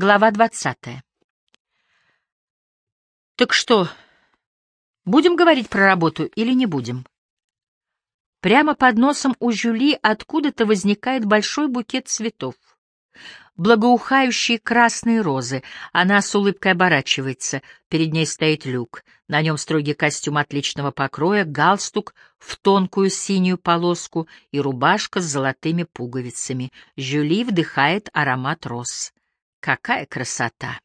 Глава двадцатая. Так что, будем говорить про работу или не будем? Прямо под носом у Жюли откуда-то возникает большой букет цветов. Благоухающие красные розы. Она с улыбкой оборачивается. Перед ней стоит люк. На нем строгий костюм отличного покроя, галстук в тонкую синюю полоску и рубашка с золотыми пуговицами. Жюли вдыхает аромат роз. Какая красота!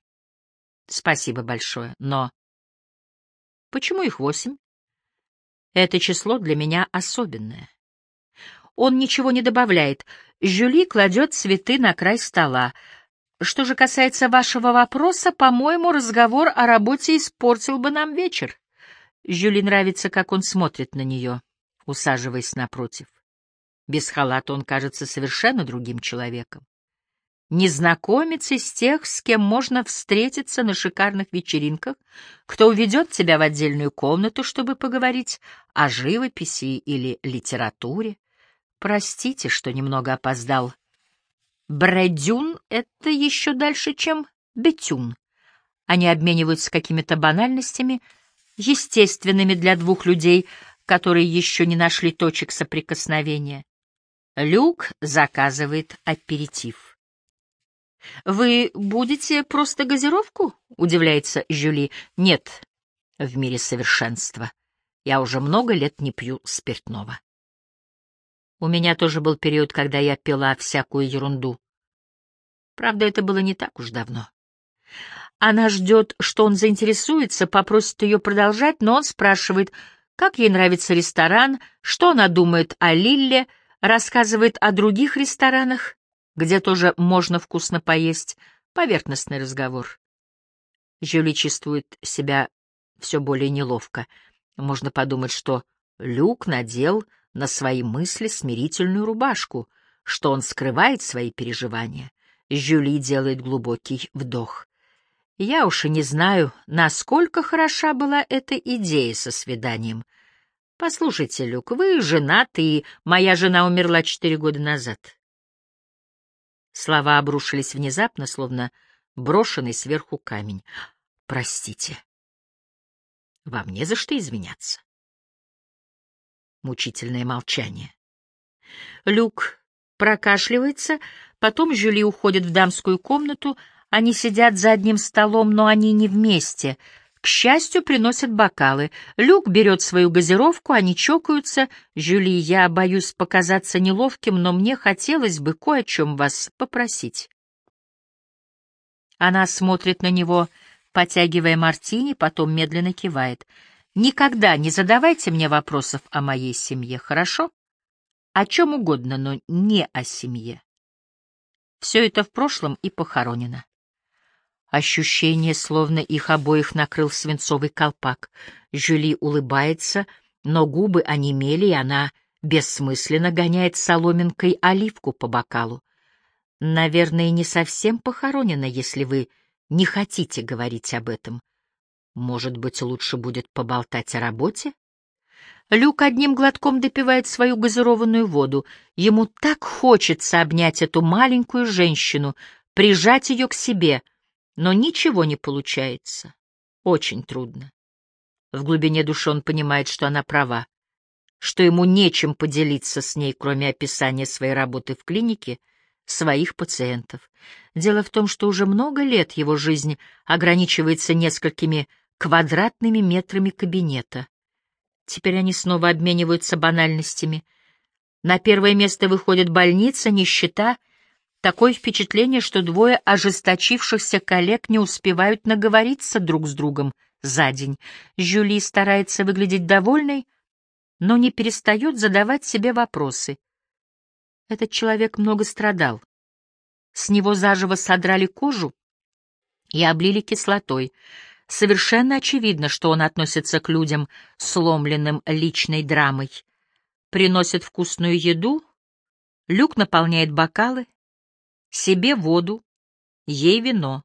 Спасибо большое, но... Почему их восемь? Это число для меня особенное. Он ничего не добавляет. Жюли кладет цветы на край стола. Что же касается вашего вопроса, по-моему, разговор о работе испортил бы нам вечер. Жюли нравится, как он смотрит на нее, усаживаясь напротив. Без халата он кажется совершенно другим человеком. Незнакомец из тех, с кем можно встретиться на шикарных вечеринках, кто уведет тебя в отдельную комнату, чтобы поговорить о живописи или литературе. Простите, что немного опоздал. Бредюн — это еще дальше, чем бетюн. Они обмениваются какими-то банальностями, естественными для двух людей, которые еще не нашли точек соприкосновения. Люк заказывает аперитив. «Вы будете просто газировку?» — удивляется Жюли. «Нет, в мире совершенства. Я уже много лет не пью спиртного». У меня тоже был период, когда я пила всякую ерунду. Правда, это было не так уж давно. Она ждет, что он заинтересуется, попросит ее продолжать, но он спрашивает, как ей нравится ресторан, что она думает о Лилле, рассказывает о других ресторанах где тоже можно вкусно поесть, поверхностный разговор. Жюли чувствует себя все более неловко. Можно подумать, что Люк надел на свои мысли смирительную рубашку, что он скрывает свои переживания. Жюли делает глубокий вдох. Я уж и не знаю, насколько хороша была эта идея со свиданием. Послушайте, Люк, вы женаты, и моя жена умерла четыре года назад. Слова обрушились внезапно, словно брошенный сверху камень. «Простите. Вам не за что извиняться». Мучительное молчание. Люк прокашливается, потом Жюли уходит в дамскую комнату, они сидят за одним столом, но они не вместе — к счастью, приносят бокалы. Люк берет свою газировку, они чокаются. Жюли, я боюсь показаться неловким, но мне хотелось бы кое о чем вас попросить. Она смотрит на него, потягивая мартини, потом медленно кивает. «Никогда не задавайте мне вопросов о моей семье, хорошо? О чем угодно, но не о семье. Все это в прошлом и похоронено. Ощущение, словно их обоих накрыл свинцовый колпак. Жюли улыбается, но губы онемели, и она бессмысленно гоняет соломинкой оливку по бокалу. Наверное, не совсем похоронено, если вы не хотите говорить об этом. Может быть, лучше будет поболтать о работе? Люк одним глотком допивает свою газированную воду. Ему так хочется обнять эту маленькую женщину, прижать ее к себе — но ничего не получается. Очень трудно. В глубине души он понимает, что она права, что ему нечем поделиться с ней, кроме описания своей работы в клинике, своих пациентов. Дело в том, что уже много лет его жизнь ограничивается несколькими квадратными метрами кабинета. Теперь они снова обмениваются банальностями. На первое место выходит больница, нищета — Такое впечатление, что двое ожесточившихся коллег не успевают наговориться друг с другом за день. Жюли старается выглядеть довольной, но не перестает задавать себе вопросы. Этот человек много страдал. С него заживо содрали кожу и облили кислотой. Совершенно очевидно, что он относится к людям, сломленным личной драмой. Приносит вкусную еду, Люк наполняет бокалы, себе воду, ей вино.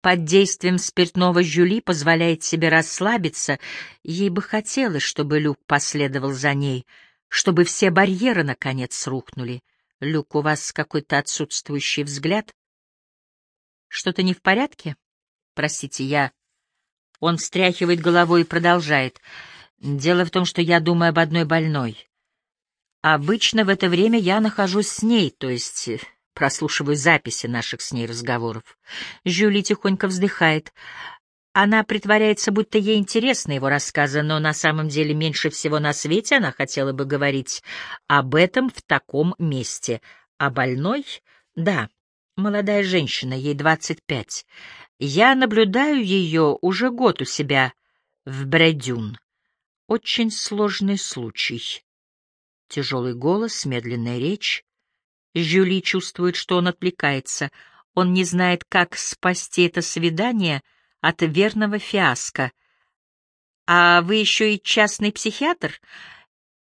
Под действием спиртного Жюли позволяет себе расслабиться, ей бы хотелось, чтобы Люк последовал за ней, чтобы все барьеры, наконец, рухнули. Люк, у вас какой-то отсутствующий взгляд. Что-то не в порядке? Простите, я... Он встряхивает головой и продолжает. Дело в том, что я думаю об одной больной. Обычно в это время я нахожусь с ней, то есть прослушиваю записи наших с ней разговоров. Жюли тихонько вздыхает. Она притворяется, будто ей интересны его рассказы, но на самом деле меньше всего на свете она хотела бы говорить об этом в таком месте. А больной? Да, молодая женщина, ей двадцать пять. Я наблюдаю ее уже год у себя в Бредюн. Очень сложный случай. Тяжелый голос, медленная речь. Жюли чувствует, что он отвлекается. Он не знает, как спасти это свидание — от верного фиаско. А вы еще и частный психиатр?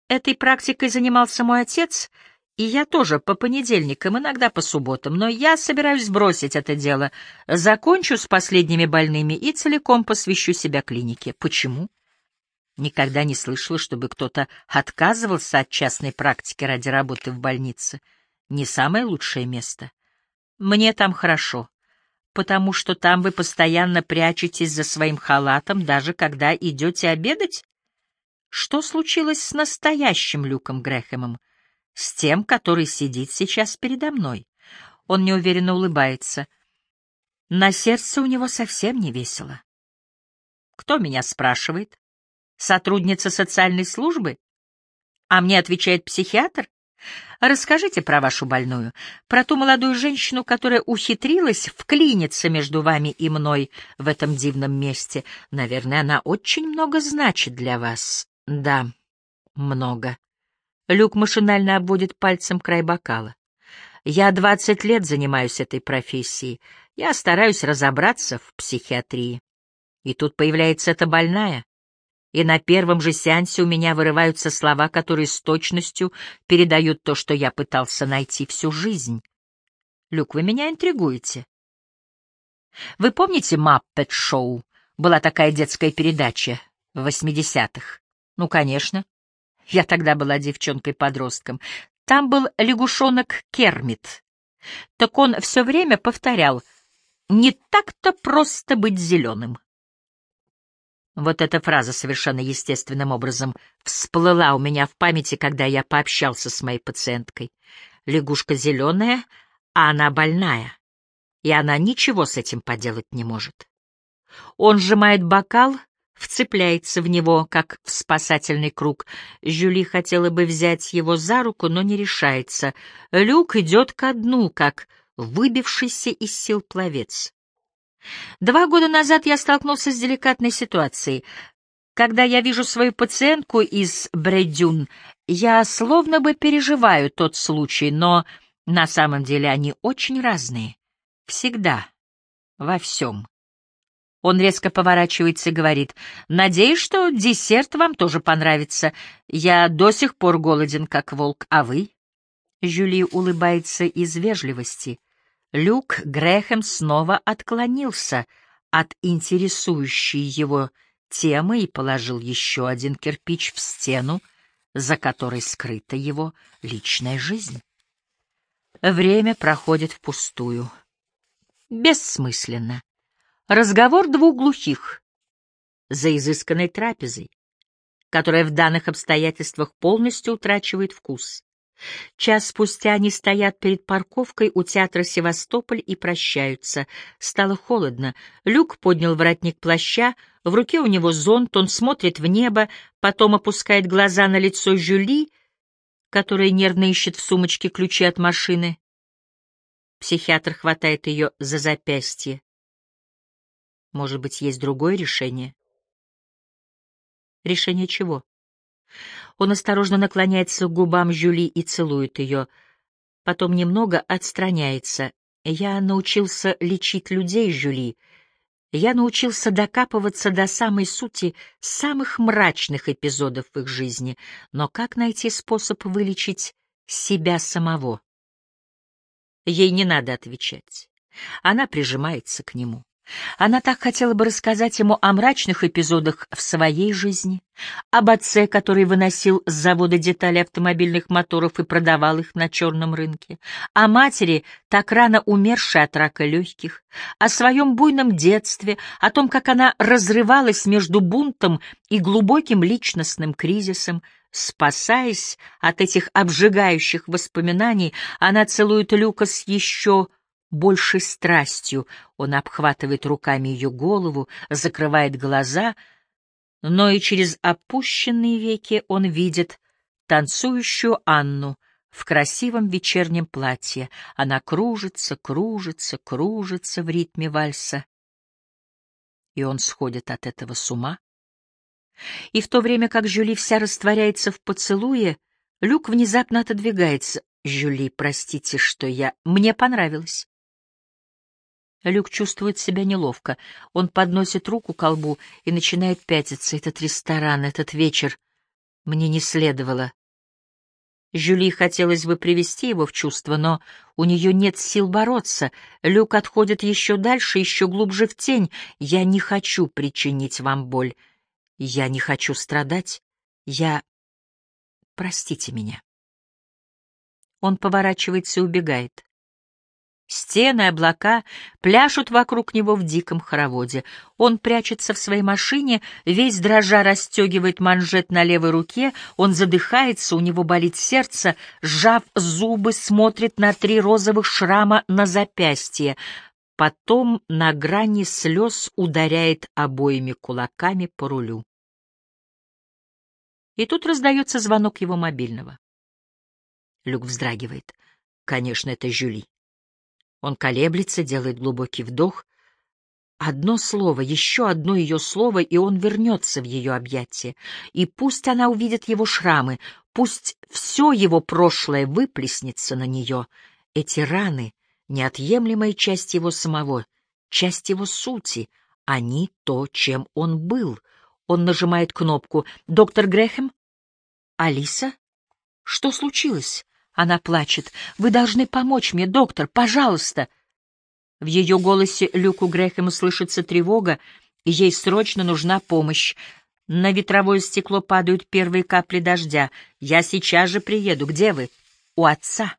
Этой практикой занимался мой отец, и я тоже по понедельникам, иногда по субботам, но я собираюсь бросить это дело, закончу с последними больными и целиком посвящу себя клинике. Почему? Никогда не слышала, чтобы кто-то отказывался от частной практики ради работы в больнице. Не самое лучшее место. Мне там хорошо потому что там вы постоянно прячетесь за своим халатом, даже когда идете обедать? Что случилось с настоящим Люком Грэхэмом? С тем, который сидит сейчас передо мной. Он неуверенно улыбается. На сердце у него совсем не весело. Кто меня спрашивает? Сотрудница социальной службы? А мне отвечает психиатр? Расскажите про вашу больную, про ту молодую женщину, которая ухитрилась вклиниться между вами и мной в этом дивном месте. Наверное, она очень много значит для вас. Да, много. Люк машинально обводит пальцем край бокала. Я двадцать лет занимаюсь этой профессией. Я стараюсь разобраться в психиатрии. И тут появляется эта больная и на первом же сеансе у меня вырываются слова, которые с точностью передают то, что я пытался найти всю жизнь. Люк, вы меня интригуете. Вы помните «Маппет Шоу»? Была такая детская передача в восьмидесятых. Ну, конечно. Я тогда была девчонкой-подростком. Там был лягушонок Кермит. Так он все время повторял «Не так-то просто быть зеленым». Вот эта фраза совершенно естественным образом всплыла у меня в памяти, когда я пообщался с моей пациенткой. Лягушка зеленая, а она больная, и она ничего с этим поделать не может. Он сжимает бокал, вцепляется в него, как в спасательный круг. Жюли хотела бы взять его за руку, но не решается. Люк идет ко дну, как выбившийся из сил пловец. Два года назад я столкнулся с деликатной ситуацией. Когда я вижу свою пациентку из Бредюн, я словно бы переживаю тот случай, но на самом деле они очень разные. Всегда. Во всем. Он резко поворачивается и говорит, «Надеюсь, что десерт вам тоже понравится. Я до сих пор голоден, как волк, а вы?» Жюли улыбается из вежливости. Люк Грэхэм снова отклонился от интересующей его темы и положил еще один кирпич в стену, за которой скрыта его личная жизнь. Время проходит впустую. Бессмысленно. Разговор двух глухих за изысканной трапезой, которая в данных обстоятельствах полностью утрачивает вкус. Час спустя они стоят перед парковкой у театра «Севастополь» и прощаются. Стало холодно. Люк поднял воротник плаща, в руке у него зонт, он смотрит в небо, потом опускает глаза на лицо Жюли, которая нервно ищет в сумочке ключи от машины. Психиатр хватает ее за запястье. Может быть, есть другое решение? Решение чего? Он осторожно наклоняется к губам Жюли и целует ее. Потом немного отстраняется. «Я научился лечить людей, Жюли. Я научился докапываться до самой сути самых мрачных эпизодов в их жизни. Но как найти способ вылечить себя самого?» Ей не надо отвечать. Она прижимается к нему. Она так хотела бы рассказать ему о мрачных эпизодах в своей жизни, об отце, который выносил с завода детали автомобильных моторов и продавал их на черном рынке, о матери, так рано умершей от рака легких, о своем буйном детстве, о том, как она разрывалась между бунтом и глубоким личностным кризисом, Спасаясь от этих обжигающих воспоминаний, она целует Люка с еще большей страстью. Он обхватывает руками ее голову, закрывает глаза, но и через опущенные веки он видит танцующую Анну в красивом вечернем платье. Она кружится, кружится, кружится в ритме вальса. И он сходит от этого с ума. И в то время как Жюли вся растворяется в поцелуе, Люк внезапно отодвигается. «Жюли, простите, что я... Мне понравилось». Люк чувствует себя неловко. Он подносит руку к колбу и начинает пятиться. Этот ресторан, этот вечер. Мне не следовало. Жюли хотелось бы привести его в чувство, но у нее нет сил бороться. Люк отходит еще дальше, еще глубже в тень. «Я не хочу причинить вам боль. Я не хочу страдать. Я... Простите меня». Он поворачивается и убегает. Стены, облака пляшут вокруг него в диком хороводе. Он прячется в своей машине, весь дрожа расстегивает манжет на левой руке, он задыхается, у него болит сердце, сжав зубы, смотрит на три розовых шрама на запястье. Потом на грани слез ударяет обоими кулаками по рулю. И тут раздается звонок его мобильного. Люк вздрагивает. Конечно, это Жюли. Он колеблется, делает глубокий вдох. Одно слово, еще одно ее слово, и он вернется в ее объятия. И пусть она увидит его шрамы, пусть все его прошлое выплеснется на нее. Эти раны — неотъемлемая часть его самого, часть его сути. Они — то, чем он был. Он нажимает кнопку. «Доктор Грэхэм?» «Алиса? Что случилось?» Она плачет. «Вы должны помочь мне, доктор, пожалуйста!» В ее голосе Люку Грэхэму слышится тревога, и ей срочно нужна помощь. На ветровое стекло падают первые капли дождя. «Я сейчас же приеду. Где вы?» «У отца».